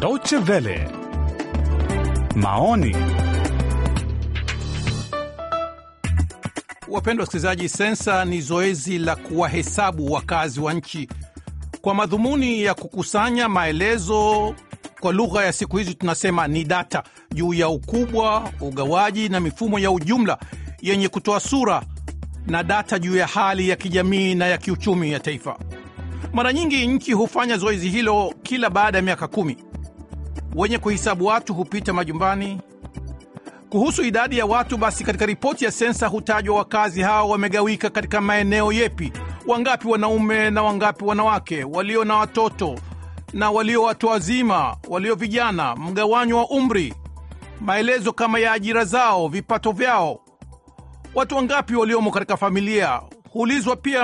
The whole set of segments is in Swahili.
Deutsche Welle, maoni. Wapendwa wasikilizaji, sensa ni zoezi la kuwahesabu wakazi wa nchi kwa madhumuni ya kukusanya maelezo. Kwa lugha ya siku hizi tunasema ni data juu ya ukubwa, ugawaji na mifumo ya ujumla yenye kutoa sura na data juu ya hali ya kijamii na ya kiuchumi ya taifa. Mara nyingi nchi hufanya zoezi hilo kila baada ya miaka kumi. Wenye kuhesabu watu hupita majumbani. Kuhusu idadi ya watu, basi katika ripoti ya sensa hutajwa wakazi hao wamegawika katika maeneo yepi, wangapi wanaume na wangapi wanawake, walio na watoto na walio watu wazima, walio vijana, mgawanyo wa umri, maelezo kama ya ajira zao, vipato vyao, watu wangapi waliomo katika familia. Huulizwa pia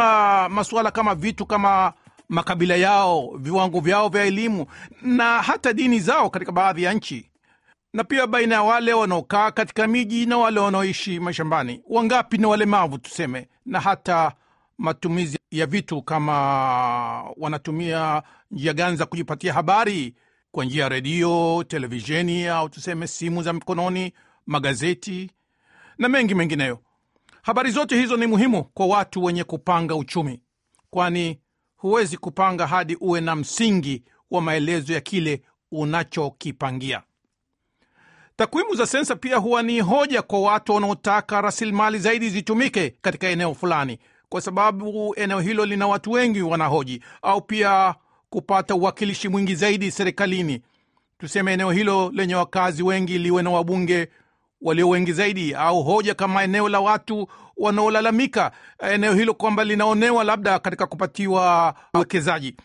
masuala kama vitu kama makabila yao, viwango vyao vya elimu na hata dini zao katika baadhi ya nchi, na pia baina ya wale wanaokaa katika miji na wale wanaoishi mashambani, wangapi ni walemavu tuseme, na hata matumizi ya vitu kama wanatumia njia gani za kujipatia habari? Kwa njia ya redio, televisheni au tuseme simu za mkononi, magazeti na mengi mengineyo. Habari zote hizo ni muhimu kwa watu wenye kupanga uchumi, kwani huwezi kupanga hadi uwe na msingi wa maelezo ya kile unachokipangia. Takwimu za sensa pia huwa ni hoja kwa watu wanaotaka rasilimali zaidi zitumike katika eneo fulani, kwa sababu eneo hilo lina watu wengi wanahoji, au pia kupata uwakilishi mwingi zaidi serikalini. Tuseme eneo hilo lenye wakazi wengi liwe na wabunge walio wengi zaidi, au hoja kama eneo la watu wanaolalamika eneo hilo kwamba linaonewa labda katika kupatiwa uwekezaji,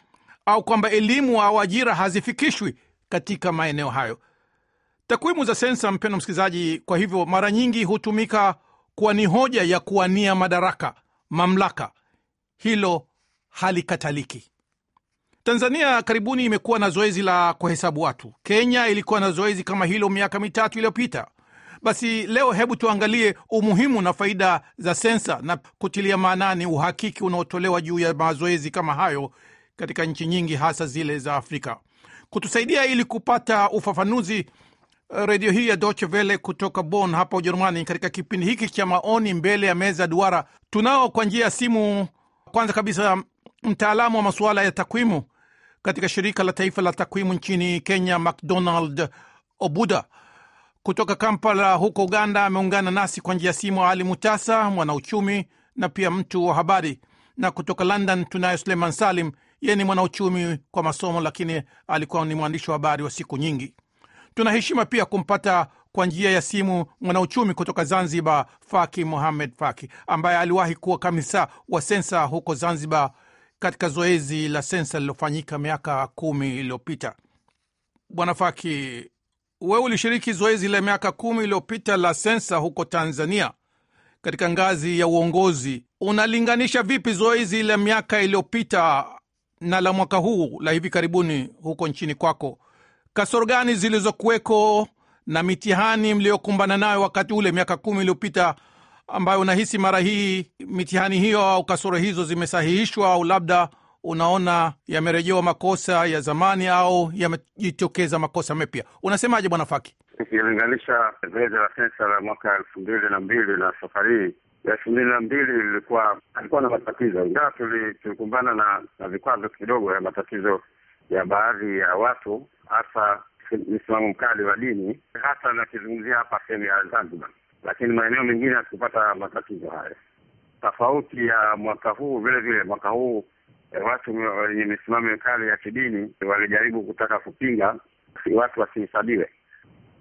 au kwamba elimu au ajira hazifikishwi katika maeneo hayo. Takwimu za sensa, mpendo msikilizaji, kwa hivyo mara nyingi hutumika kuwa ni hoja ya kuwania madaraka, mamlaka. Hilo halikataliki. Tanzania karibuni imekuwa na zoezi la kuhesabu watu. Kenya ilikuwa na zoezi kama hilo miaka mitatu iliyopita. Basi leo hebu tuangalie umuhimu na faida za sensa na kutilia maanani uhakiki unaotolewa juu ya mazoezi kama hayo katika nchi nyingi, hasa zile za Afrika. Kutusaidia ili kupata ufafanuzi, redio hii ya Deutsche Welle kutoka Bonn hapa Ujerumani, katika kipindi hiki cha maoni mbele ya meza duara, tunao kwa njia ya simu, kwanza kabisa mtaalamu wa masuala ya takwimu katika shirika la taifa la takwimu nchini Kenya, McDonald Obuda kutoka Kampala huko Uganda ameungana nasi kwa njia ya simu. Ali Mutasa, mwanauchumi na pia mtu wa habari, na kutoka London tunaye Suleiman Salim, yeye ni mwanauchumi kwa masomo, lakini alikuwa ni mwandishi wa habari wa siku nyingi. Tuna heshima pia kumpata kwa njia ya simu mwanauchumi kutoka Zanzibar, Faki muhamed Faki, ambaye aliwahi kuwa kamisa wa sensa huko Zanzibar katika zoezi la sensa lililofanyika miaka kumi iliyopita. Bwana Faki, wewe ulishiriki zoezi la miaka kumi iliyopita la sensa huko Tanzania katika ngazi ya uongozi. Unalinganisha vipi zoezi la miaka iliyopita na la mwaka huu la hivi karibuni huko nchini kwako? Kasoro gani zilizokuweko na mitihani mliyokumbana nayo wakati ule miaka kumi iliyopita, ambayo unahisi mara hii mitihani hiyo au kasoro hizo zimesahihishwa au labda unaona yamerejewa makosa ya zamani au yamejitokeza makosa mapya? Unasemaje bwana Faki? Ikilinganisha zoezi la sensa la mwaka elfu mbili na mbili na safari hii elfu mbili na mbili ilikuwa alikuwa na matatizo, ingawa tulikumbana na na vikwazo kidogo ya matatizo ya baadhi ya watu, hasa msimamo mkali wa dini, hasa nakizungumzia hapa sehemu ya Zanzibar, lakini maeneo mengine hatukupata matatizo haya. Tofauti ya mwaka huu, vile vile mwaka huu watu wenye misimamo mikali ya kidini walijaribu kutaka kupinga watu wasihesabiwe,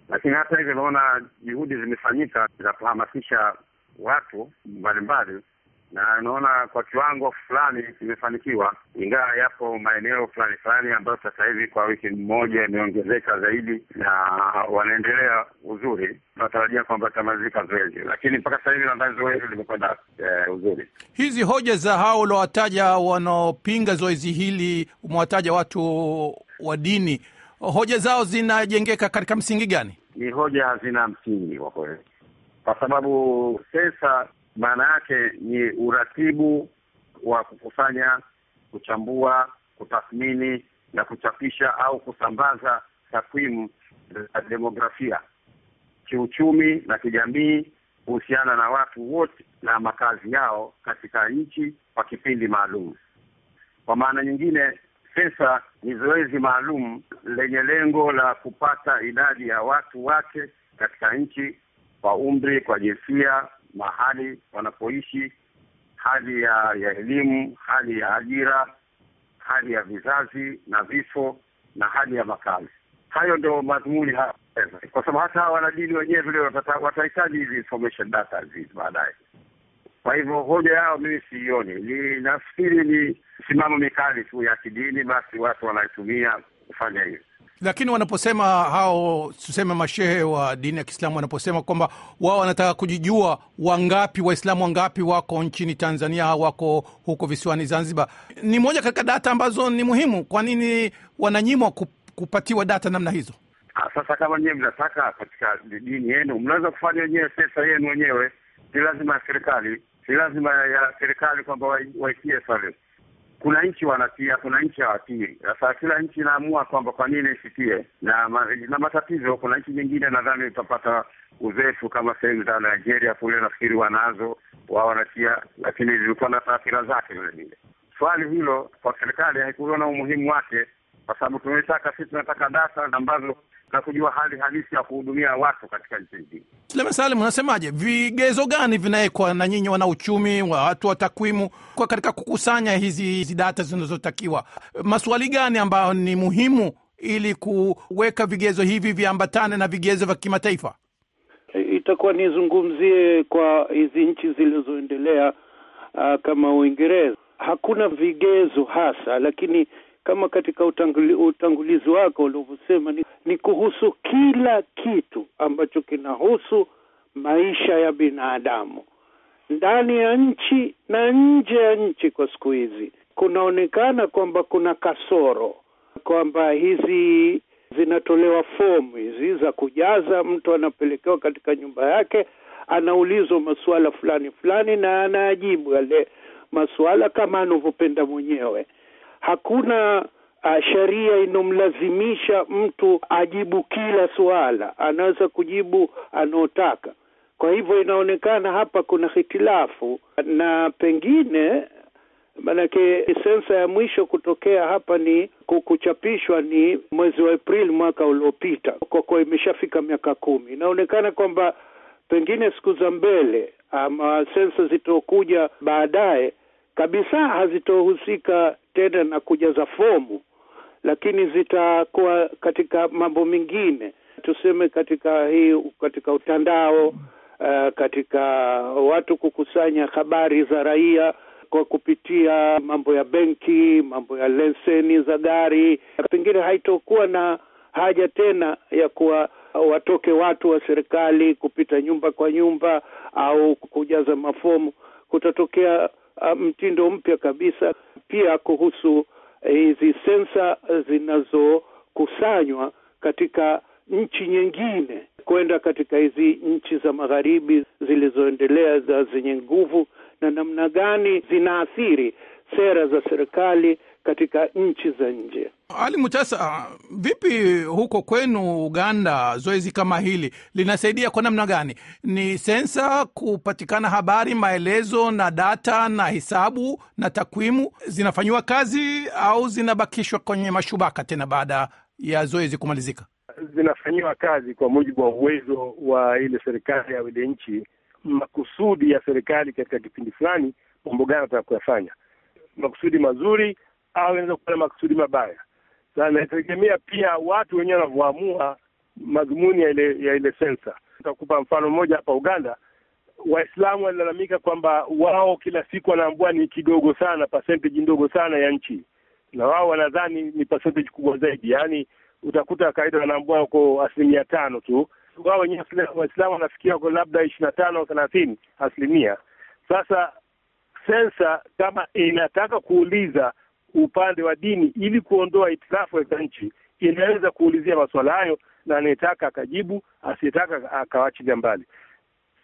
lakini hata hivyo naona juhudi zimefanyika za kuhamasisha watu mbalimbali, na naona kwa kiwango fulani kimefanikiwa, ingawa yapo maeneo fulani fulani ambayo sasa hivi kwa wiki moja imeongezeka zaidi na wanaendelea uzuri. Tunatarajia kwamba itamalizika zoezi, lakini mpaka sasa hivi nadhani zoezi limekwenda eh, uzuri. Hizi hoja za hao uliowataja wanaopinga zoezi hili, umewataja watu wa dini, hoja zao zinajengeka katika msingi gani? Ni hoja hazina msingi kwa kweli, kwa sababu sensa maana yake ni uratibu wa kukusanya, kuchambua, kutathmini na kuchapisha au kusambaza takwimu za demografia, kiuchumi na kijamii, kuhusiana na watu wote na makazi yao katika nchi kwa kipindi maalum. Kwa maana nyingine, sensa ni zoezi maalum lenye lengo la kupata idadi ya watu wake katika nchi kwa umri, kwa jinsia, mahali wanapoishi, hali ya ya elimu, hali ya ajira, hali ya vizazi na vifo na hali ya makazi. Hayo ndo madhumuni haya, kwa sababu hata hawa wanadini wenyewe vile watahitaji hizi information data hizi baadaye. Kwa hivyo hoja yao mimi siioni, ni nafikiri ni simamo mikali tu ya kidini, basi watu wanaitumia kufanya hivyo. Lakini wanaposema hao tuseme mashehe wa dini ya Kiislamu wanaposema kwamba wao wanataka kujijua wangapi Waislamu wangapi wako nchini Tanzania au wako huko visiwani Zanzibar, ni moja katika data ambazo ni muhimu. Kwa nini wananyimwa kupatiwa data namna hizo? ha, Sasa kama nyewe mnataka katika dini yenu, mnaweza kufanya wenyewe sensa yenu wenyewe, si lazima ya serikali, si lazima ya serikali kwamba wai- waitie pale. Kuna nchi wanatia, kuna nchi hawatii. Sasa kila nchi inaamua kwamba kwa nini isitie, na ma, na matatizo. Kuna nchi nyingine nadhani utapata uzefu kama sehemu za Nigeria kule, nafikiri wanazo wao wanatia, lakini zilikuwa na taathira zake vile vile. Swali hilo kwa serikali haikuona umuhimu wake kwa sababu tumetaka sisi tunataka data ambazo za kujua hali halisi ya kuhudumia watu katika nchi hii. Sulema Salim, unasemaje, vigezo gani vinawekwa na nyinyi wana uchumi wa watu wa takwimu kwa katika kukusanya hizi, hizi data zinazotakiwa? Maswali gani ambayo ni muhimu ili kuweka vigezo hivi viambatane na vigezo vya kimataifa? itakuwa nizungumzie kwa hizi nchi zilizoendelea kama Uingereza. Hakuna vigezo hasa, lakini kama katika utanguli, utangulizi wako ulivyosema ni, ni kuhusu kila kitu ambacho kinahusu maisha ya binadamu ndani ya nchi na nje ya nchi. Kwa siku hizi kunaonekana kwamba kuna kasoro, kwamba hizi zinatolewa fomu hizi za kujaza, mtu anapelekewa katika nyumba yake, anaulizwa masuala fulani fulani na anajibu yale masuala kama anavyopenda mwenyewe. Hakuna uh, sheria inomlazimisha mtu ajibu kila suala, anaweza kujibu anaotaka. Kwa hivyo inaonekana hapa kuna hitilafu na pengine Maanake sensa ya mwisho kutokea hapa ni kuchapishwa ni mwezi wa Aprili mwaka uliopita, kwa kuwa imeshafika miaka kumi. Inaonekana kwamba pengine siku za mbele ama sensa zitokuja baadaye kabisa hazitohusika tena na kujaza fomu, lakini zitakuwa katika mambo mengine, tuseme katika hii, katika utandao uh, katika watu kukusanya habari za raia kwa kupitia mambo ya benki, mambo ya leseni za gari. Pengine haitokuwa na haja tena ya kuwa watoke watu wa serikali kupita nyumba kwa nyumba au kujaza mafomu. Kutatokea mtindo mpya kabisa. Pia kuhusu hizi sensa zinazokusanywa katika nchi nyingine kwenda katika hizi nchi za magharibi zilizoendelea za zenye nguvu na namna gani zinaathiri sera za serikali katika nchi za nje. Ali Mutasa, vipi huko kwenu Uganda, zoezi kama hili linasaidia kwa namna gani? Ni sensa kupatikana habari, maelezo na data na hesabu na takwimu zinafanyiwa kazi au zinabakishwa kwenye mashubaka tena baada ya zoezi kumalizika? Zinafanyiwa kazi kwa mujibu wa uwezo wa ile serikali au ile nchi makusudi ya serikali katika kipindi fulani, mambo gani kuyafanya, makusudi mazuri au inaweza kuwa na makusudi mabaya. Sasa inategemea pia watu wenyewe wanavyoamua madhumuni ya ile ya ile sensa. Nitakupa mfano mmoja hapa Uganda. Waislamu walilalamika kwamba wao kila siku wanaambua ni kidogo sana, percentage ndogo sana ya nchi, na wao wanadhani ni percentage kubwa zaidi. Yaani utakuta kawaida wanaambua uko asilimia tano tu wao wenyewe Waislamu wanafikia wako labda ishirini na tano au thelathini asilimia. Sasa sensa kama inataka kuuliza upande wa dini ili kuondoa itilafu katika nchi, inaweza kuulizia masuala hayo, na anayetaka akajibu, asiyetaka akawachilia mbali.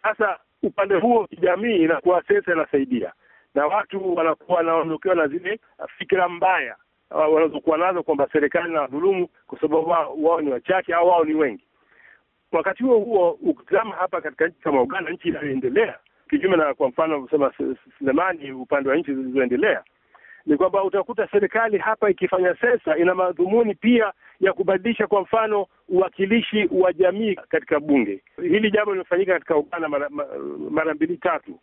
Sasa upande huo kijamii, inakuwa sensa inasaidia na watu wanakuwa wanaondokewa na zile fikira mbaya uh, wanazokuwa nazo kwamba serikali na dhulumu kwa sababu wao, wa ni wachache au wao ni wengi. Wakati huo huo, ukitazama hapa katika nchi kama Uganda, nchi inayoendelea kinyume na kwa mfano kusema Sulemani, upande wa nchi zilizoendelea ni kwamba utakuta serikali hapa ikifanya sensa ina madhumuni pia ya kubadilisha kwa mfano uwakilishi wa jamii katika bunge. Hili jambo limefanyika katika Uganda mara, mara mbili tatu.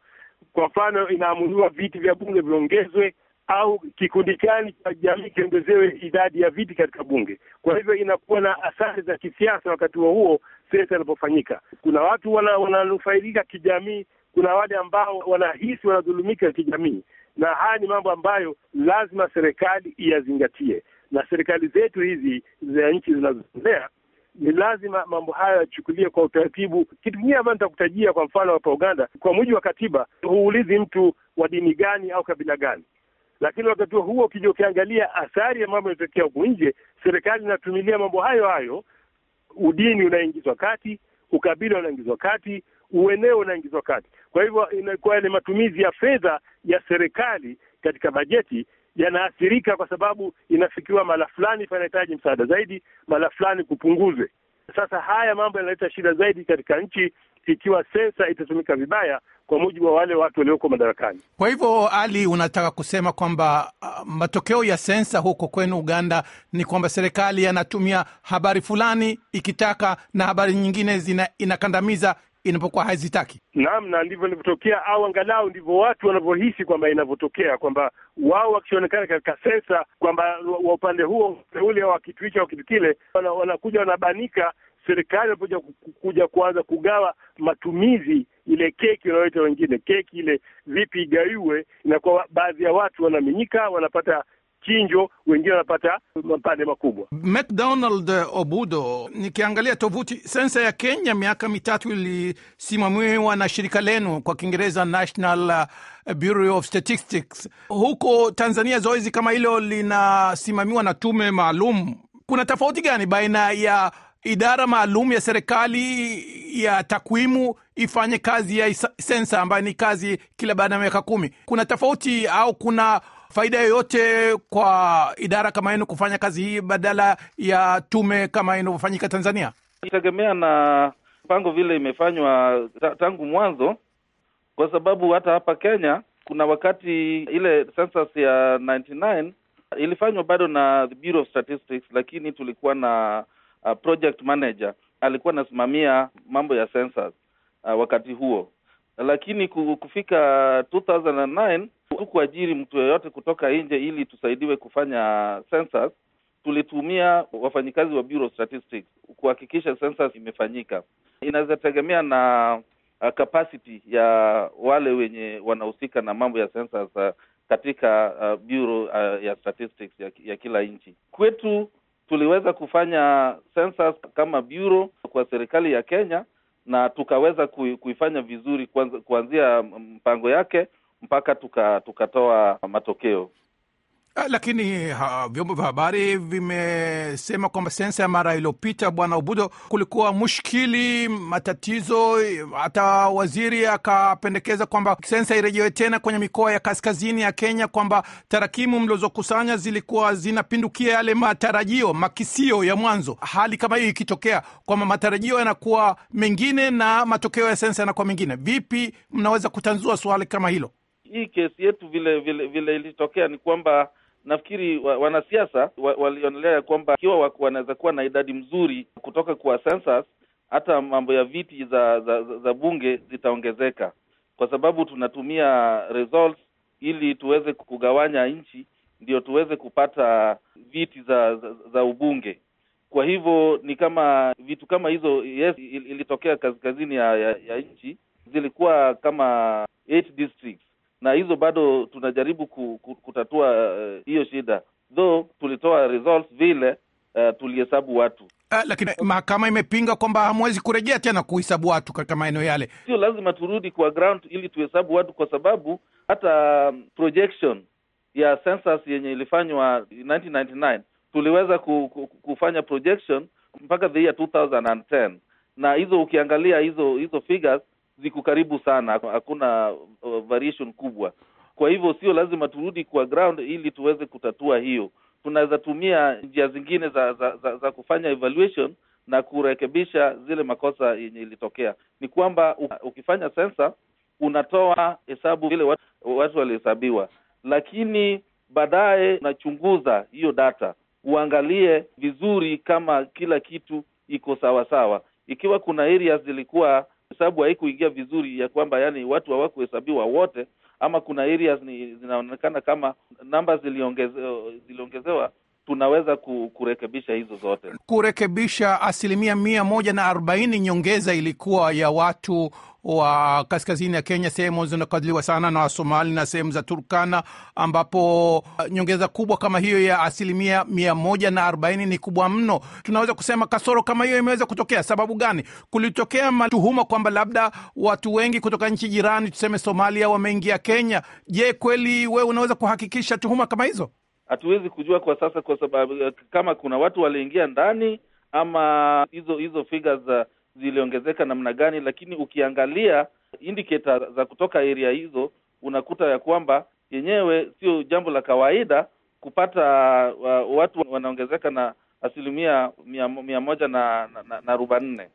Kwa mfano, inaamuliwa viti vya bunge viongezwe au kikundi gani cha jamii kiongezewe idadi ya viti katika bunge. Kwa hivyo inakuwa na athari za kisiasa wakati huo huo sensa inapofanyika. Kuna watu wananufaidika wana kijamii, kuna wale ambao wanahisi wanadhulumika kijamii na haya ni mambo ambayo lazima serikali iyazingatie, na serikali zetu hizi za nchi zinazoendelea ni lazima mambo hayo yachukulie kwa utaratibu. Kitu kingine ambayo nitakutajia, kwa mfano hapa Uganda, kwa mujibu wa katiba, huulizi mtu wa dini gani au kabila gani, lakini wakati huo ukija ukiangalia athari ya mambo yanayotokea huku nje, serikali inatumilia mambo hayo hayo. Udini unaingizwa kati, ukabila unaingizwa kati, ueneo unaingizwa kati. Kwa hivyo inakuwa ni matumizi ya fedha ya serikali katika bajeti yanaathirika, kwa sababu inafikiwa mara fulani panahitaji msaada zaidi, mara fulani kupunguzwe. Sasa haya mambo yanaleta shida zaidi katika nchi ikiwa sensa itatumika vibaya kwa mujibu wa wale watu walioko madarakani. Kwa hivyo, Ali, unataka kusema kwamba uh, matokeo ya sensa huko kwenu Uganda ni kwamba serikali yanatumia habari fulani ikitaka na habari nyingine zina, inakandamiza inapokuwa hazitaki. Naam, na ndivyo ilivyotokea, au angalau ndivyo watu wanavyohisi kwamba inavyotokea, kwamba wao wakionekana katika sensa kwamba wa upande huo ule wa kitu hicho au kitu kile, wanakuja wanabanika serikali inapokuja kuja kuanza kugawa matumizi, ile keki wanaoita wengine keki ile vipi igaiwe, inakuwa baadhi ya watu wanaminyika, wanapata chinjo, wengine wanapata mapande makubwa. McDonald Obudo, nikiangalia tovuti, sensa ya Kenya miaka mitatu ilisimamiwa na shirika lenu kwa Kiingereza National Bureau of Statistics. Huko Tanzania zoezi kama hilo linasimamiwa na tume maalum. Kuna tofauti gani baina ya idara maalum ya serikali ya takwimu ifanye kazi ya sensa ambayo ni kazi kila baada ya miaka kumi? Kuna tofauti au kuna faida yoyote kwa idara kama yenu kufanya kazi hii badala ya tume kama inavyofanyika Tanzania? Itegemea na mpango vile imefanywa tangu mwanzo, kwa sababu hata hapa Kenya kuna wakati ile census ya 99 ilifanywa bado na the Bureau of Statistics, lakini tulikuwa na uh, project manager alikuwa anasimamia mambo ya census uh, wakati huo, lakini kufika 2009 kuajiri mtu yeyote kutoka nje ili tusaidiwe kufanya census. Tulitumia wafanyikazi wa Bureau Statistics kuhakikisha census imefanyika. inazotegemea tegemea na uh, capacity ya wale wenye wanahusika na mambo ya census uh, katika uh, Bureau uh, ya Statistics ya, ya kila nchi. Kwetu tuliweza kufanya census kama bureau kwa serikali ya Kenya na tukaweza kuifanya vizuri kuanzia mpango yake mpaka tukatoa tuka matokeo. Lakini ha, vyombo vya habari vimesema kwamba sensa ya mara iliyopita, Bwana Ubudo, kulikuwa mushkili, matatizo. Hata waziri akapendekeza kwamba sensa irejewe tena kwenye mikoa ya kaskazini ya Kenya, kwamba tarakimu mlizokusanya zilikuwa zinapindukia yale matarajio, makisio ya mwanzo. Hali kama hiyo ikitokea kwamba matarajio yanakuwa mengine na matokeo ya sensa yanakuwa mengine, vipi mnaweza kutanzua swali kama hilo? Hii kesi yetu vile vile vile ilitokea ni kwamba nafikiri wa, wanasiasa wa, walionelea ya kwamba ikiwa wanaweza kuwa na idadi mzuri kutoka kwa census, hata mambo ya viti za za, za, za bunge zitaongezeka, kwa sababu tunatumia results ili tuweze kugawanya nchi, ndio tuweze kupata viti za, za, za ubunge. Kwa hivyo ni kama vitu kama hizo, yes, ilitokea kaskazini ya, ya, ya nchi zilikuwa kama eight districts na hizo bado tunajaribu kutatua hiyo uh, shida. Though tulitoa results vile uh, tulihesabu watu. Uh, lakini mahakama imepinga kwamba hamwezi kurejea tena kuhesabu watu katika maeneo yale. Sio lazima turudi kwa ground ili tuhesabu watu, kwa sababu hata projection ya census yenye ilifanywa 1999 tuliweza ku, ku, kufanya projection mpaka the year 2010 na hizo ukiangalia hizo hizo figures ziko karibu sana, hakuna uh, variation kubwa. Kwa hivyo sio lazima turudi kwa ground ili tuweze kutatua hiyo. tunaweza tumia njia zingine za za, za za kufanya evaluation na kurekebisha zile makosa yenye ilitokea. Ni kwamba ukifanya sensa unatoa hesabu vile watu, watu walihesabiwa, lakini baadaye unachunguza hiyo data, uangalie vizuri kama kila kitu iko sawasawa, sawa. Ikiwa kuna areas zilikuwa hesabu haikuingia vizuri, ya kwamba yani watu hawakuhesabiwa wote, ama kuna areas ni zinaonekana kama namba ziliongeze, ziliongezewa tunaweza kurekebisha hizo zote. Kurekebisha asilimia mia moja na arobaini nyongeza ilikuwa ya watu wa kaskazini ya Kenya, sehemu zinakadiliwa sana na Wasomali na sehemu za Turkana, ambapo nyongeza kubwa kama hiyo ya asilimia mia moja na arobaini ni kubwa mno. Tunaweza kusema kasoro kama hiyo imeweza kutokea. Sababu gani? Kulitokea matuhuma kwamba labda watu wengi kutoka nchi jirani, tuseme Somalia, wameingia Kenya. Je, kweli wewe unaweza kuhakikisha tuhuma kama hizo? Hatuwezi kujua kwa sasa, kwa sababu kama kuna watu waliingia ndani ama hizo hizo figures ziliongezeka namna gani, lakini ukiangalia indicator za kutoka area hizo unakuta ya kwamba yenyewe sio jambo la kawaida kupata uh, watu wanaongezeka na asilimia mia, mia moja na, arobanne.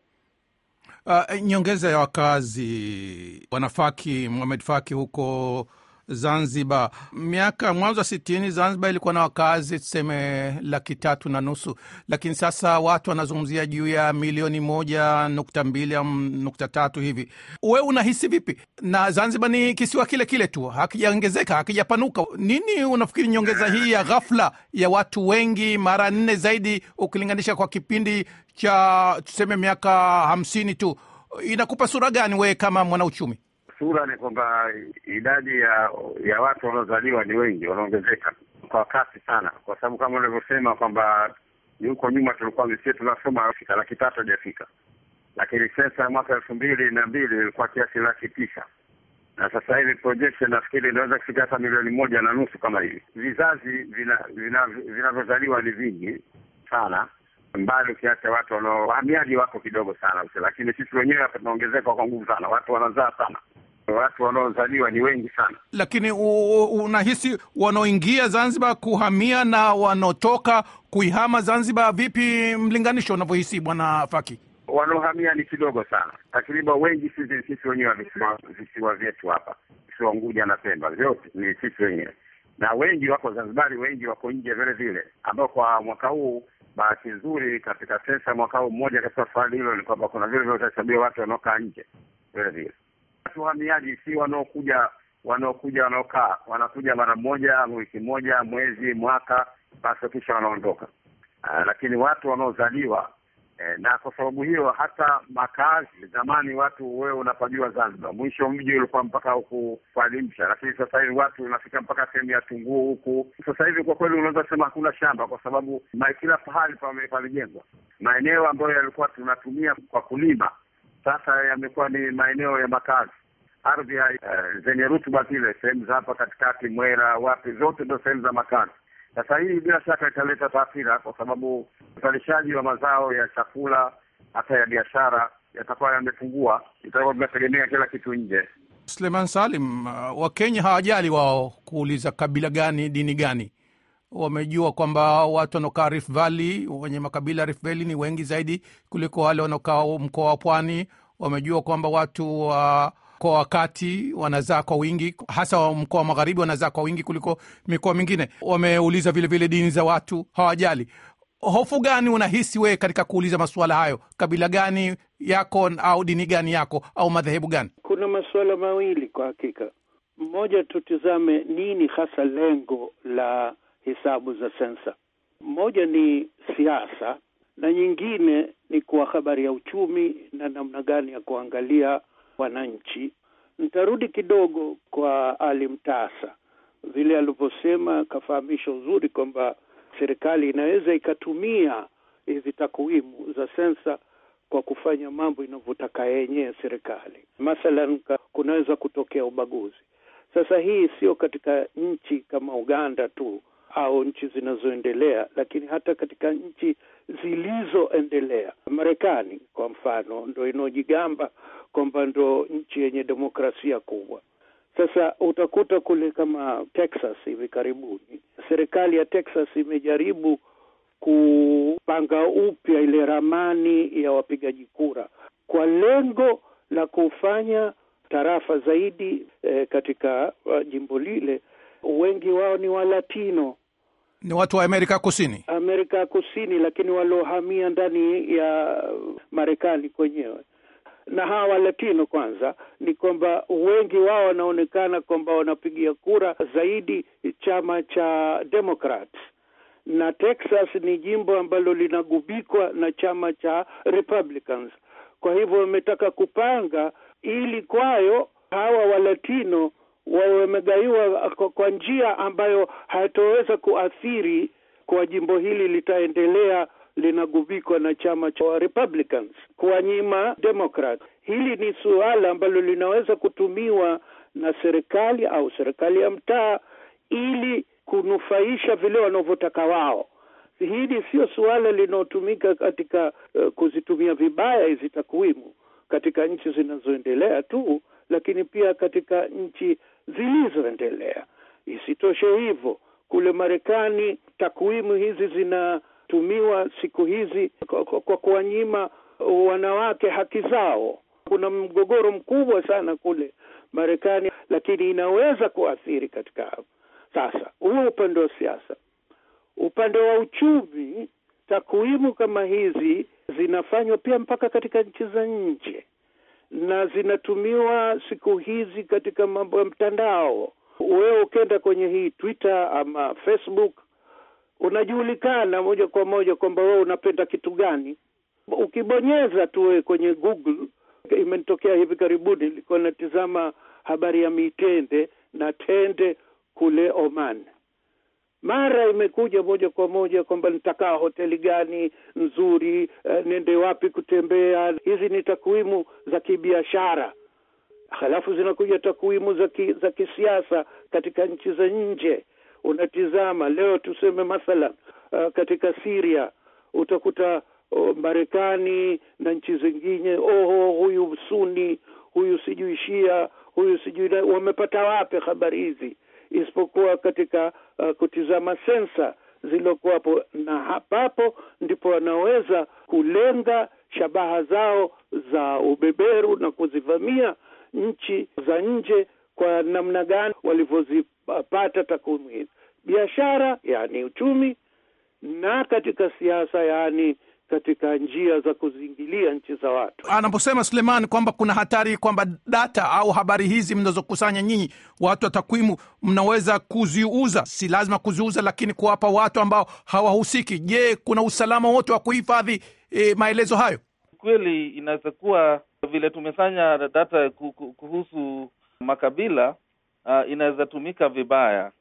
Uh, nyongeza ya wakazi wanafaki Mohamed Faki huko Zanzibar, miaka mwanzo wa sitini Zanzibar ilikuwa na wakazi tuseme laki tatu na nusu, lakini sasa watu wanazungumzia juu ya milioni moja nukta mbili au nukta tatu hivi. We unahisi vipi? Na Zanzibar ni kisiwa kile kile tu, hakijaongezeka hakijapanuka. Nini unafikiri nyongeza hii ya ghafla ya watu wengi mara nne zaidi ukilinganisha kwa kipindi cha tuseme miaka hamsini tu inakupa sura gani wewe kama mwanauchumi? Sura ni kwamba idadi ya ya watu wanaozaliwa ni wengi, wanaongezeka kwa kasi sana, kwa sababu kama unavyosema kwamba huko nyuma tulikuwa misie tunasoma laki tatu hajafika, lakini sensa ya mwaka elfu mbili na mbili ilikuwa kiasi laki tisa. Na sasa hivi projection nafikiri inaweza kufika hata milioni moja na nusu kama hivi. Vizazi vinavyozaliwa vina, vina ni vingi sana. Mbali ukiacha watu wanaohamiaji wako kidogo sana, lakini sisi wenyewe hapa tunaongezeka kwa nguvu sana, watu wanazaa sana, watu wanaozaliwa ni wengi sana. Lakini unahisi wanaoingia Zanzibar kuhamia na wanaotoka kuihama Zanzibar, vipi mlinganisho unavyohisi bwana Faki? Wanaohamia ni kidogo sana, takriban wengi sisi sisi wenyewe visiwa visiwa vyetu hapa, visiwa Unguja na Pemba, vyote ni sisi wenyewe, na wengi wako Zanzibari, wengi wako nje vile vile, ambao kwa mwaka huu bahati nzuri katika sensa mwaka huu mmoja katika swali hilo ni kwamba kuna vile vile utahesabiwa watu wanaokaa nje vile vile. Watu wahamiaji si wanaokuja wanaokuja wanaokaa, wanakuja mara moja, wiki moja, mwezi, mwaka, basi kisha wanaondoka. Uh, lakini watu wanaozaliwa eh, na kwa sababu hiyo hata makazi zamani, watu wewe unapajua Zanzibar, mwisho mji ulikuwa mpaka huku kuadimsha, lakini sasa hivi watu unafika mpaka sehemu ya Tunguu huku. Sasa hivi kwa kweli unaweza sema hakuna shamba, kwa sababu kila pahali pamejengwa. Maeneo ambayo yalikuwa tunatumia kwa kulima sasa yamekuwa ni maeneo ya makazi. Ardhi uh, zenye rutuba zile sehemu za hapa katikati, Mwera, wapi, zote ndo sehemu za makazi. Sasa hii bila shaka italeta taathira, kwa sababu uzalishaji wa mazao ya chakula hata ya biashara yatakuwa yamepungua, itakuwa tunategemea kila kitu nje. Suleiman Salim, uh, Wakenya hawajali wao kuuliza kabila gani, dini gani. Wamejua kwamba watu wanaokaa Rift Valley, wenye makabila Rift Valley ni wengi zaidi kuliko wale wanaokaa mkoa wa Pwani. Wamejua kwamba watu wa uh, mkoa wakati, wanazaa kwa wingi, hasa mkoa wa magharibi wanazaa kwa wingi kuliko mikoa mingine. Wameuliza vilevile dini za watu, hawajali. Hofu gani unahisi wewe katika kuuliza masuala hayo? Kabila gani yako au dini gani yako au madhehebu gani? Kuna masuala mawili kwa hakika. Mmoja, tutizame nini hasa lengo la hesabu za sensa. Mmoja ni siasa na nyingine ni kwa habari ya uchumi na namna gani ya kuangalia wananchi. Nitarudi kidogo kwa Ali Mtasa, vile alivyosema, akafahamisha uzuri kwamba serikali inaweza ikatumia hizi takwimu za sensa kwa kufanya mambo inavyotaka yenyewe serikali. Mathalan, kunaweza kutokea ubaguzi. Sasa hii sio katika nchi kama Uganda tu au nchi zinazoendelea, lakini hata katika nchi zilizoendelea. Marekani kwa mfano ndo inaojigamba kwamba ndo nchi yenye demokrasia kubwa. Sasa utakuta kule kama Texas hivi karibuni, serikali ya Texas imejaribu kupanga upya ile ramani ya wapigaji kura kwa lengo la kufanya tarafa zaidi eh, katika uh, jimbo lile, wengi wao ni Walatino Ni watu wa Amerika Kusini. Amerika Kusini, lakini waliohamia ndani ya Marekani kwenyewe. Na hawa Walatino kwanza ni kwamba wengi wao wanaonekana kwamba wanapigia kura zaidi chama cha Democrat, na Texas ni jimbo ambalo linagubikwa na chama cha Republicans. Kwa hivyo wametaka kupanga ili kwayo hawa Walatino wamegaiwa kwa, njia ambayo hatoweza kuathiri kwa jimbo hili litaendelea linagubikwa na chama cha Republicans kuwanyima Democrat. Hili ni suala ambalo linaweza kutumiwa na serikali au serikali ya mtaa ili kunufaisha vile wanavyotaka wao. Hili sio suala linaotumika katika uh, kuzitumia vibaya hizi takwimu katika nchi zinazoendelea tu, lakini pia katika nchi zilizoendelea. Isitoshe hivyo, kule Marekani takwimu hizi zinatumiwa siku hizi kwa, kuwanyima wanawake haki zao. Kuna mgogoro mkubwa sana kule Marekani, lakini inaweza kuathiri katika. Sasa huo upande wa siasa. Upande wa uchumi, takwimu kama hizi zinafanywa pia mpaka katika nchi za nje na zinatumiwa siku hizi katika mambo ya mtandao. Wewe ukenda kwenye hii Twitter ama Facebook, unajulikana moja kwa moja kwamba wewe unapenda kitu gani. Ukibonyeza tu kwenye Google, imenitokea hivi karibuni, nilikuwa natizama habari ya mitende na tende kule Oman mara imekuja moja kwa moja kwamba nitakaa hoteli gani nzuri, uh, nende wapi kutembea. Hizi ni takwimu za kibiashara, halafu zinakuja takwimu za ki, za kisiasa katika nchi za nje. Unatizama leo, tuseme mathalan, uh, katika Syria utakuta uh, Marekani na nchi zingine, oho, huyu Suni, huyu sijui Shia, huyu sijui, wamepata wapi habari hizi isipokuwa katika uh, kutizama sensa zilizokuwapo, na hapapo ndipo wanaweza kulenga shabaha zao za ubeberu na kuzivamia nchi za nje kwa namna gani walivyozipata takwimu hizi, biashara, yani uchumi, na katika siasa, yani katika njia za kuzingilia nchi za watu. Anaposema Suleiman kwamba kuna hatari kwamba data au habari hizi mnazokusanya nyinyi watu wa takwimu mnaweza kuziuza, si lazima kuziuza, lakini kuwapa watu ambao hawahusiki. Je, kuna usalama wote wa kuhifadhi e, maelezo hayo? Kweli inaweza kuwa vile tumefanya data kuhusu makabila uh, inaweza tumika vibaya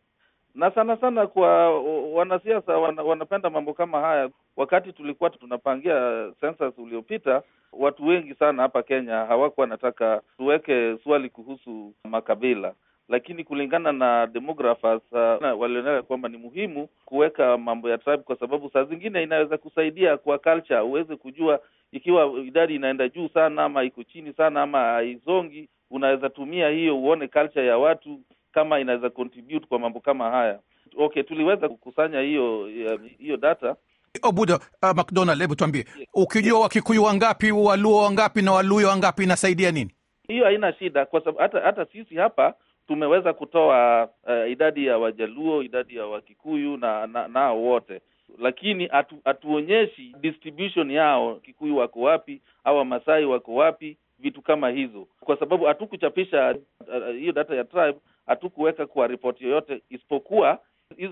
na sana sana kwa wanasiasa wana, wanapenda mambo kama haya. Wakati tulikuwa tunapangia census uliopita, watu wengi sana hapa Kenya hawakuwa wanataka tuweke swali kuhusu makabila, lakini kulingana na demographers uh, waliona kwamba ni muhimu kuweka mambo ya tribe, kwa sababu saa zingine inaweza kusaidia kwa culture, uweze kujua ikiwa idadi inaenda juu sana ama iko chini sana ama haizongi. Unaweza tumia hiyo uone culture ya watu kama inaweza contribute kwa mambo kama haya. Okay, tuliweza kukusanya hiyo hiyo data. Obuda uh, McDonald, hebu tuambie, ukijua Wakikuyu wangapi, Waluo wangapi na Waluyo wangapi inasaidia nini? Hiyo haina shida, kwa sababu hata hata sisi hapa tumeweza kutoa uh, idadi ya Wajaluo, idadi ya Wakikuyu na nao na wote, lakini hatuonyeshi hatuonyeshi distribution yao, Kikuyu wako wapi au Wamasai wako wapi, vitu kama hizo, kwa sababu hatukuchapisha hiyo uh, data ya tribe hatukuweka kwa ripoti yoyote isipokuwa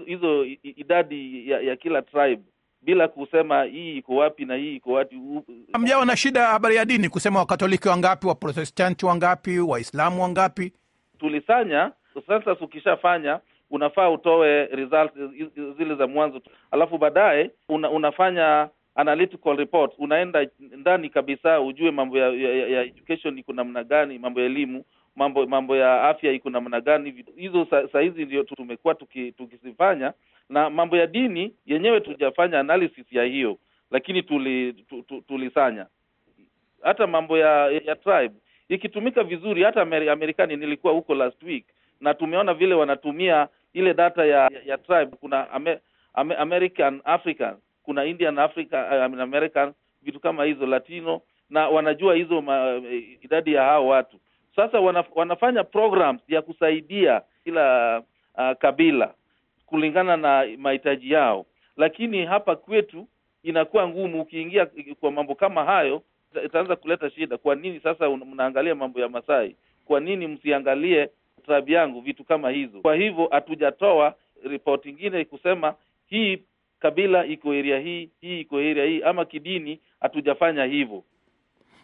hizo idadi ya, ya kila tribe bila kusema hii iko wapi na hii iko wapi. Hamjawa na shida ya habari ya dini kusema Wakatoliki wangapi, Waprotestanti wangapi, Waislamu wangapi? Tulisanya sasa, ukishafanya unafaa utoe result zile za mwanzo, alafu baadaye una, unafanya analytical report, unaenda ndani kabisa ujue mambo ya, ya, ya education iko namna gani, mambo ya elimu mambo mambo ya afya iko namna gani. Hizo saa hizi ndio tumekuwa tukizifanya, na mambo ya dini yenyewe tujafanya analysis ya hiyo, lakini tuli, tu, tu, tulisanya hata mambo ya ya tribe ikitumika vizuri. Hata Amerikani, nilikuwa huko last week, na tumeona vile wanatumia ile data ya ya tribe. Kuna Amer, Ame, American African, kuna Indian Africa, American, vitu kama hizo Latino, na wanajua hizo ma, idadi ya hao watu. Sasa wanaf, wanafanya programs ya kusaidia kila uh, kabila kulingana na mahitaji yao, lakini hapa kwetu inakuwa ngumu. Ukiingia kwa mambo kama hayo, itaanza kuleta shida. Kwa nini sasa mnaangalia mambo ya Masai? Kwa nini msiangalie tribe yangu? Vitu kama hizo. Kwa hivyo hatujatoa ripoti ingine kusema hii kabila iko area hii, hii iko area hii, ama kidini. Hatujafanya hivyo.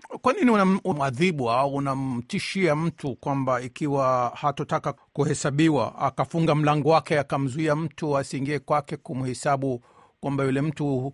Kwa nini unamwadhibu au unamtishia mtu kwamba ikiwa hatotaka kuhesabiwa akafunga mlango wake akamzuia mtu asiingie kwake kumhesabu, kwamba yule mtu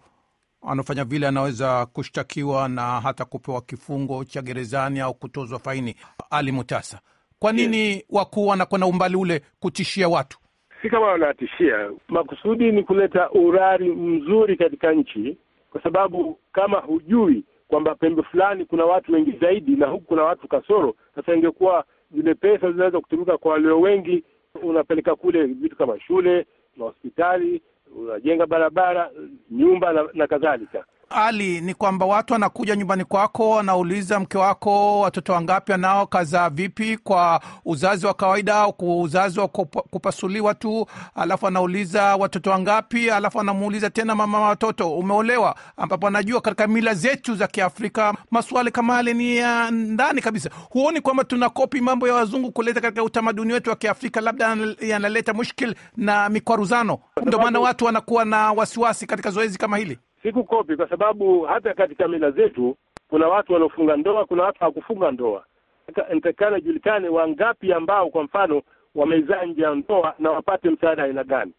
anafanya vile anaweza kushtakiwa na hata kupewa kifungo cha gerezani au kutozwa faini? Ali Mutasa, kwa nini yeah, wakuu wanakuwa na umbali ule kutishia watu? Si kama wanatishia, makusudi ni kuleta urari mzuri katika nchi, kwa sababu kama hujui kwamba pembe fulani kuna watu wengi zaidi na huku kuna watu kasoro. Sasa ingekuwa zile pesa zinaweza kutumika kwa walio wengi, unapeleka kule vitu kama shule na hospitali, unajenga barabara, nyumba na, na kadhalika. Ali, ni kwamba watu wanakuja nyumbani kwako, wanauliza mke wako watoto wangapi anao, kazaa vipi, kwa uzazi wa kawaida au uzazi wa kupasuliwa tu, alafu anauliza watoto wangapi, alafu anamuuliza tena mama watoto umeolewa, ambapo anajua katika mila zetu za Kiafrika maswali kama yale ni ya ndani kabisa. Huoni kwamba tuna kopi mambo ya wazungu kuleta katika utamaduni wetu wa Kiafrika, labda yanaleta mushkil na mikwaruzano? Ndio maana watu wanakuwa na wasiwasi katika zoezi kama hili. Sikukopi kwa sababu hata katika mila zetu kuna watu waliofunga ndoa, kuna watu hawakufunga ndoa. Nitakana julikane wangapi ambao kwa mfano wamezaa nje ya ndoa na wapate msaada aina gani,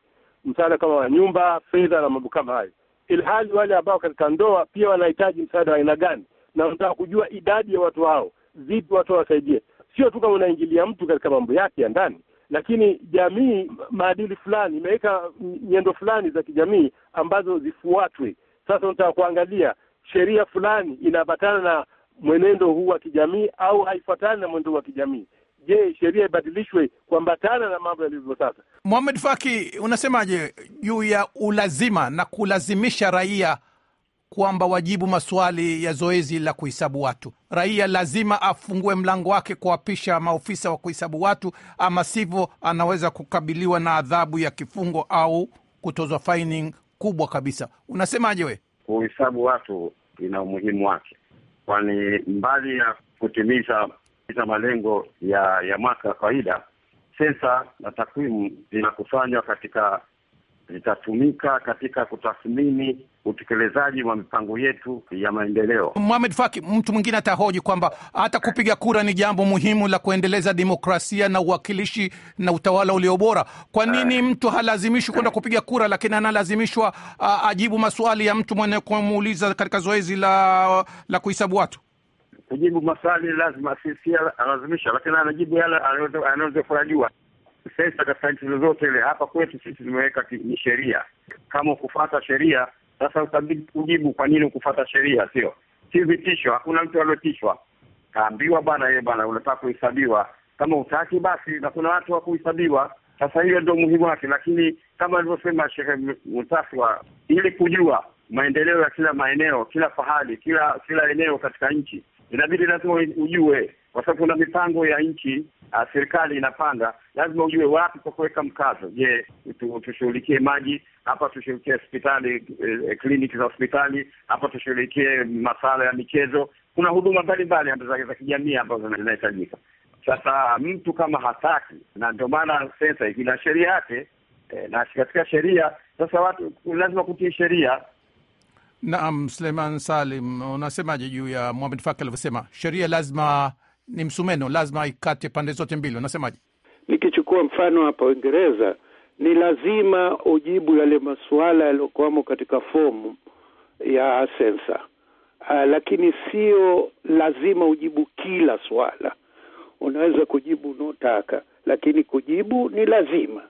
msaada kama wa nyumba, fedha na mambo kama hayo, ilhali wale ambao katika ndoa pia wanahitaji msaada wa aina gani, na wanataka kujua idadi ya watu hao, vipi watu wawasaidie. Sio tu kama unaingilia mtu katika mambo yake ya ndani, lakini jamii, maadili fulani imeweka nyendo fulani za kijamii ambazo zifuatwe. Sasa unataka kuangalia sheria fulani inaambatana na mwenendo huu wa kijamii au haifuatani na mwenendo wa kijamii. Je, sheria ibadilishwe kuambatana na mambo yalivyo sasa? Mohamed Faki, unasemaje juu ya ulazima na kulazimisha raia kwamba wajibu maswali ya zoezi la kuhesabu watu? Raia lazima afungue mlango wake kuwapisha maofisa wa kuhesabu watu, ama sivyo anaweza kukabiliwa na adhabu ya kifungo au kutozwa faini kubwa kabisa. Unasemaje we? Kuhesabu watu ina umuhimu wake, kwani mbali ya kutimiza malengo ya ya mwaka wa kawaida, sensa na takwimu zinakusanywa katika zitatumika katika kutathmini utekelezaji wa mipango yetu ya maendeleo. Mohamed Faki, mtu mwingine atahoji kwamba hata kupiga kura ni jambo muhimu la kuendeleza demokrasia na uwakilishi na utawala ulio bora. Kwa nini mtu halazimishwi kwenda kupiga kura, lakini analazimishwa uh, ajibu maswali ya mtu mwenye kumuuliza katika zoezi la la kuhesabu watu? Kujibu maswali lazima si si alazimisha, lakini anajibu yale anaweza kuyajua. Sasa katika nchi zozote ile, hapa kwetu sisi tumeweka ni sheria. Kama ukufata sheria, sasa utabidi kujibu kwa nini ukufata sheria, sio si vitisho. Hakuna mtu aliotishwa, kaambiwa bwana, ye bwana, unataka kuhesabiwa. Kama utaki basi, na kuna watu wa kuhesabiwa. Sasa hiyo ndio muhimu wake, lakini kama alivyosema Shehe Mutafwa, ili kujua maendeleo ya kila maeneo, kila fahali, kila kila eneo katika nchi, inabidi lazima ujue kwa sababu kuna mipango ya nchi uh, serikali inapanga, lazima ujue wapi kwa kuweka mkazo. Je, tushughulikie maji hapa, tushughulikie hospitali eh, kliniki za hospitali hapa, tushughulikie masala ya michezo. Kuna huduma mbalimbali za kijamii ambazo zinahitajika. Sasa mtu kama hataki, na ndio maana sensa ina sheria yake eh, na katika sheria sasa watu lazima kutii sheria. Naam, Suleiman Salim, unasemaje juu ya Mohamed Faki alivyosema sheria lazima ni msumeno, lazima ikate pande zote mbili. Unasemaje? Nikichukua mfano hapa Uingereza, ni lazima ujibu yale masuala yaliyokuwamo katika fomu ya sensa, uh, lakini sio lazima ujibu kila swala. Unaweza kujibu unaotaka, lakini kujibu ni lazima.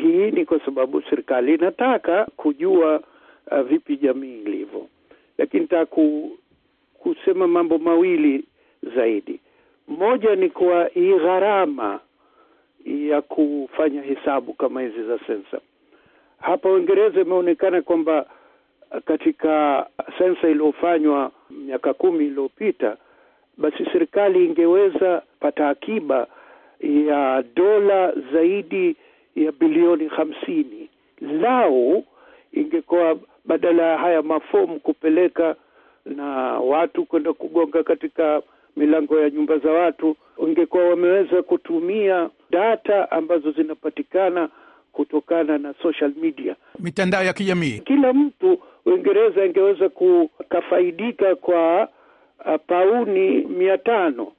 Hii ni kwa sababu serikali inataka kujua uh, vipi jamii ilivyo, lakini nataka ku, kusema mambo mawili zaidi. Moja ni kwa hii gharama ya kufanya hesabu kama hizi za sensa. Hapa Uingereza imeonekana kwamba katika sensa iliyofanywa miaka kumi iliyopita, basi serikali ingeweza pata akiba ya dola zaidi ya bilioni hamsini lau ingekuwa badala ya haya mafomu kupeleka na watu kwenda kugonga katika milango ya nyumba za watu, ingekuwa wameweza kutumia data ambazo zinapatikana kutokana na social media, mitandao ya kijamii. Kila mtu Uingereza ingeweza kukafaidika kwa uh, pauni mia tano.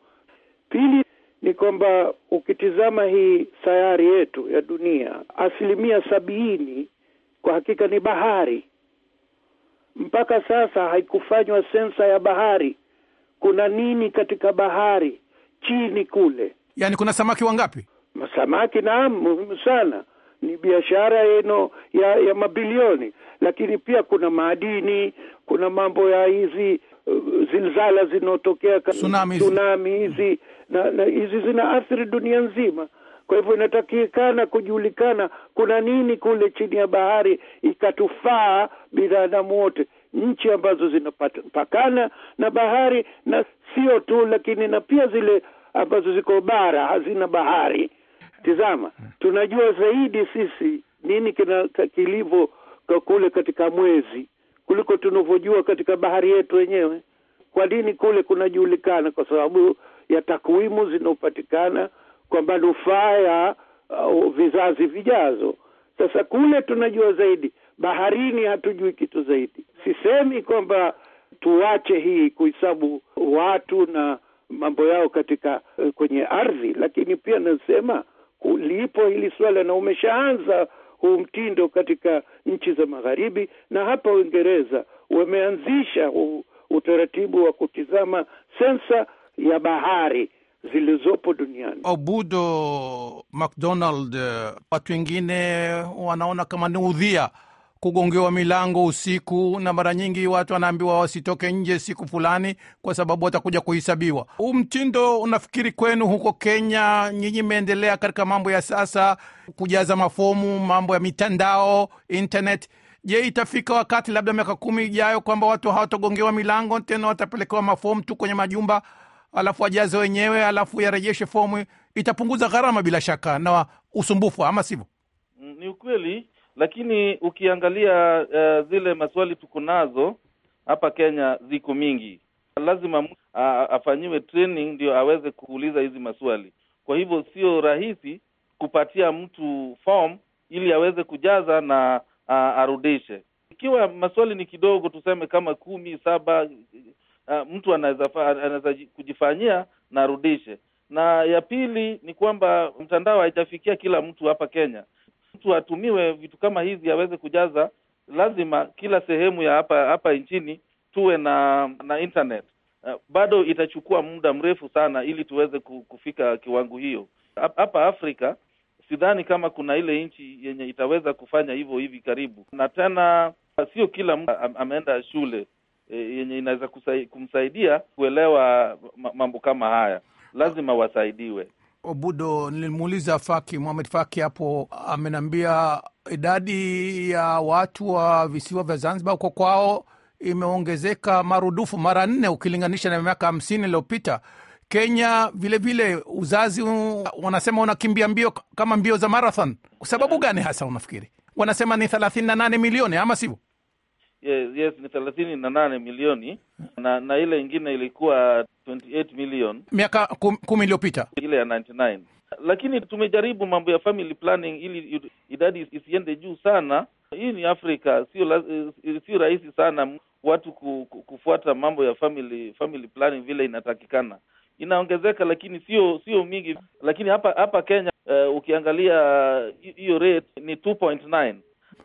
Pili ni kwamba ukitizama hii sayari yetu ya dunia, asilimia sabini kwa hakika ni bahari. Mpaka sasa haikufanywa sensa ya bahari. Kuna nini katika bahari chini kule? Yaani kuna samaki wangapi? Samaki naam, muhimu sana, ni biashara yeno ya, ya mabilioni, lakini pia kuna madini, kuna mambo ya hizi uh, zilzala zinaotokea tsunami hizi na, na hizi zina athiri dunia nzima. Kwa hivyo inatakikana kujulikana kuna nini kule chini ya bahari ikatufaa binadamu wote, nchi ambazo zinapakana na bahari, na sio tu lakini na pia zile ambazo ziko bara hazina bahari. Tizama, tunajua zaidi sisi nini kina kilivyo kule katika mwezi kuliko tunavyojua katika bahari yetu wenyewe. Kwa nini kule kunajulikana? Kwa sababu ya takwimu zinaopatikana kwa manufaa ya uh, vizazi vijazo. Sasa kule tunajua zaidi, baharini hatujui kitu zaidi. Sisemi kwamba tuache hii kuhesabu watu na mambo yao katika uh, kwenye ardhi, lakini pia nasema lipo hili swala na umeshaanza huu mtindo katika nchi za magharibi, na hapa Uingereza wameanzisha utaratibu wa kutizama sensa ya bahari zilizopo duniani. Obudo McDonald, eh, watu wengine wanaona kama ni udhia kugongewa milango usiku, na mara nyingi watu wanaambiwa wasitoke nje siku fulani kwa sababu watakuja kuhesabiwa. Huu mtindo unafikiri kwenu huko Kenya, nyinyi mmeendelea katika mambo ya sasa, kujaza mafomu, mambo ya mitandao, internet. Je, itafika wakati labda miaka kumi ijayo kwamba watu hawatagongewa milango tena, watapelekewa mafomu tu kwenye majumba alafu wajaze wenyewe alafu yarejeshe fomu? Itapunguza gharama bila shaka na usumbufu, ama sivyo? Ni ukweli lakini ukiangalia uh, zile maswali tuko nazo hapa Kenya ziko mingi. Lazima mtu afanyiwe training ndio aweze kuuliza hizi maswali. Kwa hivyo sio rahisi kupatia mtu form ili aweze kujaza na uh, arudishe. Ikiwa maswali ni kidogo, tuseme kama kumi saba, uh, mtu anaweza anaweza kujifanyia na arudishe. Na ya pili ni kwamba mtandao haijafikia kila mtu hapa Kenya mtu atumiwe vitu kama hizi aweze kujaza, lazima kila sehemu ya hapa hapa nchini tuwe na na internet. Uh, bado itachukua muda mrefu sana ili tuweze kufika kiwango hiyo. Hapa Afrika sidhani kama kuna ile nchi yenye itaweza kufanya hivyo hivi karibu, na tena sio kila mtu ameenda shule e, yenye inaweza kumsaidia kuelewa mambo kama haya. Lazima wasaidiwe. Obudo, nilimuuliza Faki Muhamed Faki hapo, ameniambia idadi ya watu wa visiwa vya Zanzibar huko kwao imeongezeka marudufu mara nne ukilinganisha na miaka hamsini iliyopita. Kenya vilevile vile, uzazi wanasema unakimbia mbio kama mbio za marathon. Sababu gani hasa unafikiri? Wanasema ni thelathini na nane milioni ama sivyo? Yes, yes ni thelathini na nane milioni na na ile ingine ilikuwa 28 million miaka kum, kumi iliyopita. ile ya 99 lakini tumejaribu mambo ya family planning ili idadi isiende juu sana. Hii ni Afrika, sio eh, sio rahisi sana watu ku, ku, kufuata mambo ya family family planning vile inatakikana. Inaongezeka lakini sio sio mingi, lakini hapa hapa Kenya uh, ukiangalia hi- hiyo rate ni 2.9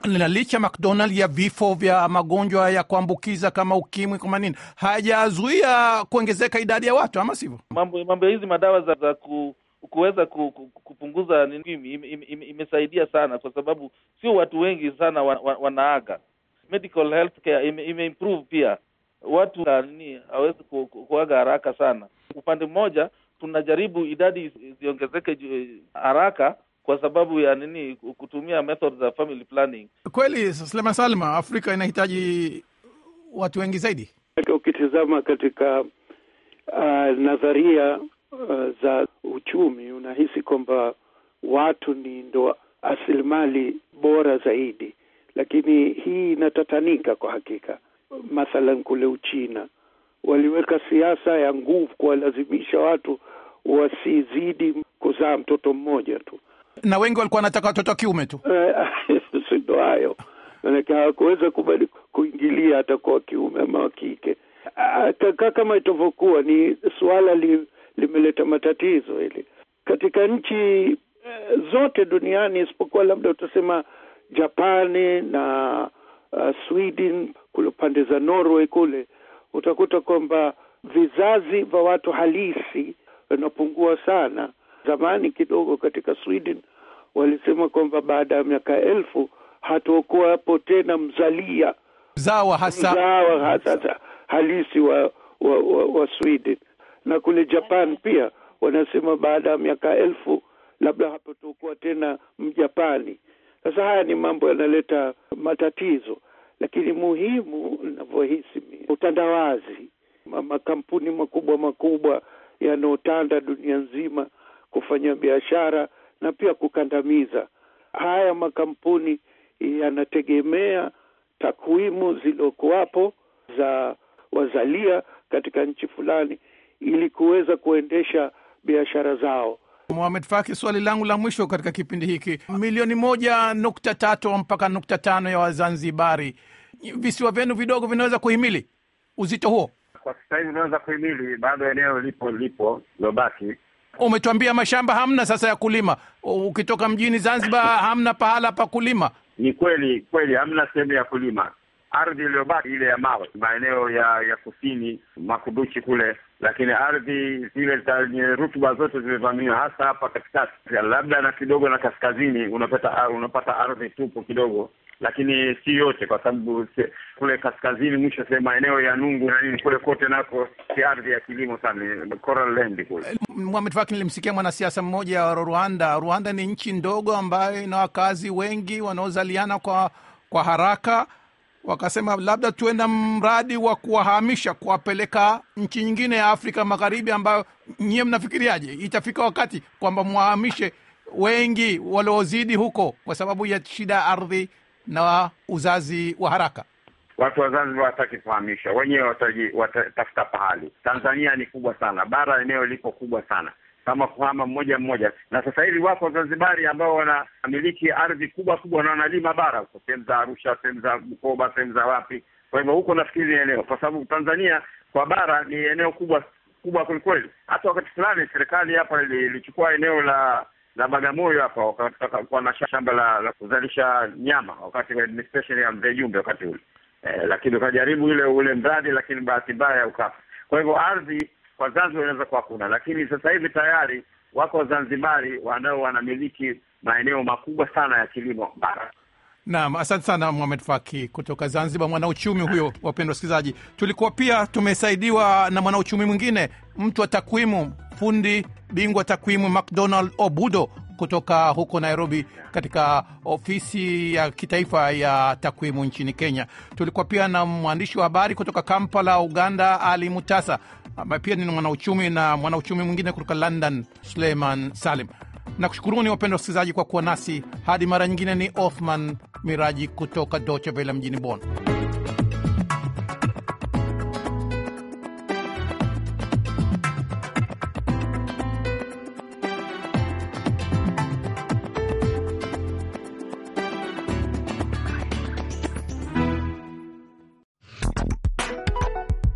na licha McDonald ya vifo vya magonjwa ya kuambukiza kama ukimwi kama nini hajazuia kuongezeka idadi ya watu ama sivyo? mambo mambo ya hizi madawa za, za ku, kuweza ku, ku, kupunguza nini im, im, im, imesaidia sana, kwa sababu sio watu wengi sana wa, wa, wanaaga. Medical health care ime, imeimprove pia, watu nini hawezi ku, ku, kuaga haraka sana. Upande mmoja tunajaribu idadi ziongezeke haraka kwa sababu ya nini? Kutumia methods za family planning. Kweli Suleiman Salma, Afrika inahitaji watu wengi zaidi. Ukitizama katika uh, nadharia uh, za uchumi unahisi kwamba watu ni ndo asilimali bora zaidi, lakini hii inatatanika kwa hakika. Mathalan kule Uchina waliweka siasa ya nguvu kuwalazimisha watu wasizidi kuzaa mtoto mmoja tu, na wengi walikuwa wanataka watoto wa kiume tu. sindo hayo, manake hawakuweza kubali kuingilia hata kwa wakiume ama wa kike. Kama itavyokuwa ni suala li, limeleta matatizo hili katika nchi zote duniani isipokuwa labda utasema Japani na uh, Sweden kule pande za Norway kule utakuta kwamba vizazi vya watu halisi vinapungua sana. Zamani kidogo katika Sweden walisema kwamba baada ya miaka elfu hatakuwapo tena mzalia. Mzawa hasa, mzawa hasa halisi wa, wa, wa, wa Sweden. Na kule Japan pia wanasema baada ya miaka elfu labda hapatokuwa tena Mjapani. Sasa haya ni mambo yanaleta matatizo, lakini muhimu ninavyohisi utandawazi, makampuni makubwa makubwa yanayotanda dunia nzima kufanya biashara na pia kukandamiza. Haya makampuni yanategemea takwimu zilizokuwapo za wazalia katika nchi fulani ili kuweza kuendesha biashara zao. Mohamed Faki, swali langu la mwisho katika kipindi hiki, milioni moja nukta tatu mpaka nukta tano ya Wazanzibari, visiwa vyenu vidogo vinaweza kuhimili uzito huo? Kwa sasa hivi vinaweza kuhimili, bado eneo lipo lipo lobaki. Umetuambia mashamba hamna sasa ya kulima, ukitoka mjini Zanzibar hamna pahala pa kulima. Ni kweli kweli, hamna sehemu ya kulima. Ardhi iliyobaki ile ya mawe, maeneo ya ya kusini Makuduchi kule, lakini ardhi zile zenye rutuba zote zimevamiwa, hasa hapa katikati, labda na kidogo na kaskazini, unapata unapata ardhi tupu kidogo, lakini si yote, kwa sababu kule kaskazini mwisho sehemu maeneo ya Nungu na nini kule kote nako si ardhi ya kilimo sana, coral land kule. Mohamed nilimsikia mwanasiasa mmoja wa Rwanda. Rwanda ni nchi ndogo ambayo ina wakazi wengi wanaozaliana kwa kwa haraka wakasema labda tuwe na mradi wa kuwahamisha kuwapeleka nchi nyingine ya Afrika Magharibi, ambayo nyie mnafikiriaje, itafika wakati kwamba mwahamishe wengi waliozidi huko kwa sababu ya shida ardhi na uzazi wa haraka? Watu wa Zanzibar wataki kuhamisha, wenyewe watatafuta pahali. Tanzania ni kubwa sana, bara eneo lipo kubwa sana kama kuhama mmoja mmoja, na sasa hivi wako Wazanzibari ambao wanamiliki ardhi kubwa kubwa na wanalima bara huko, sehemu za Arusha, sehemu za Bukoba, sehemu za wapi. Kwa hivyo huko nafikiri ni eneo, kwa sababu Tanzania kwa bara ni eneo kubwa kubwa kwelikweli. Hata wakati fulani serikali hapa ilichukua eneo la la Bagamoyo hapa, wakataka na shamba la, la kuzalisha nyama wakati wa administration ya Mzee Jumbe wakati ule eh, lakini ukajaribu ule ule mradi, lakini bahati mbaya ukafa. Kwa hivyo ardhi kwa Zanzibar inaweza kuwa kuna, lakini sasa hivi tayari wako Wazanzibari wanao wanamiliki maeneo makubwa sana ya kilimo bara. Naam, asante sana Mohamed Faki kutoka Zanzibar, mwanauchumi huyo. Wapendwa wasikilizaji, tulikuwa pia tumesaidiwa na mwanauchumi mwingine, mtu wa takwimu, fundi bingwa takwimu McDonald Obudo kutoka huko Nairobi, katika ofisi ya kitaifa ya takwimu nchini Kenya. Tulikuwa pia na mwandishi wa habari kutoka Kampala, Uganda, Ali Mutasa ambaye pia ni mwanauchumi na mwanauchumi mwingine kutoka London, Suleiman Salim. Nakushukuruni wapendwa wasikilizaji kwa kuwa nasi hadi mara nyingine. Ni Othman Miraji kutoka Deutsche Welle mjini Bonn.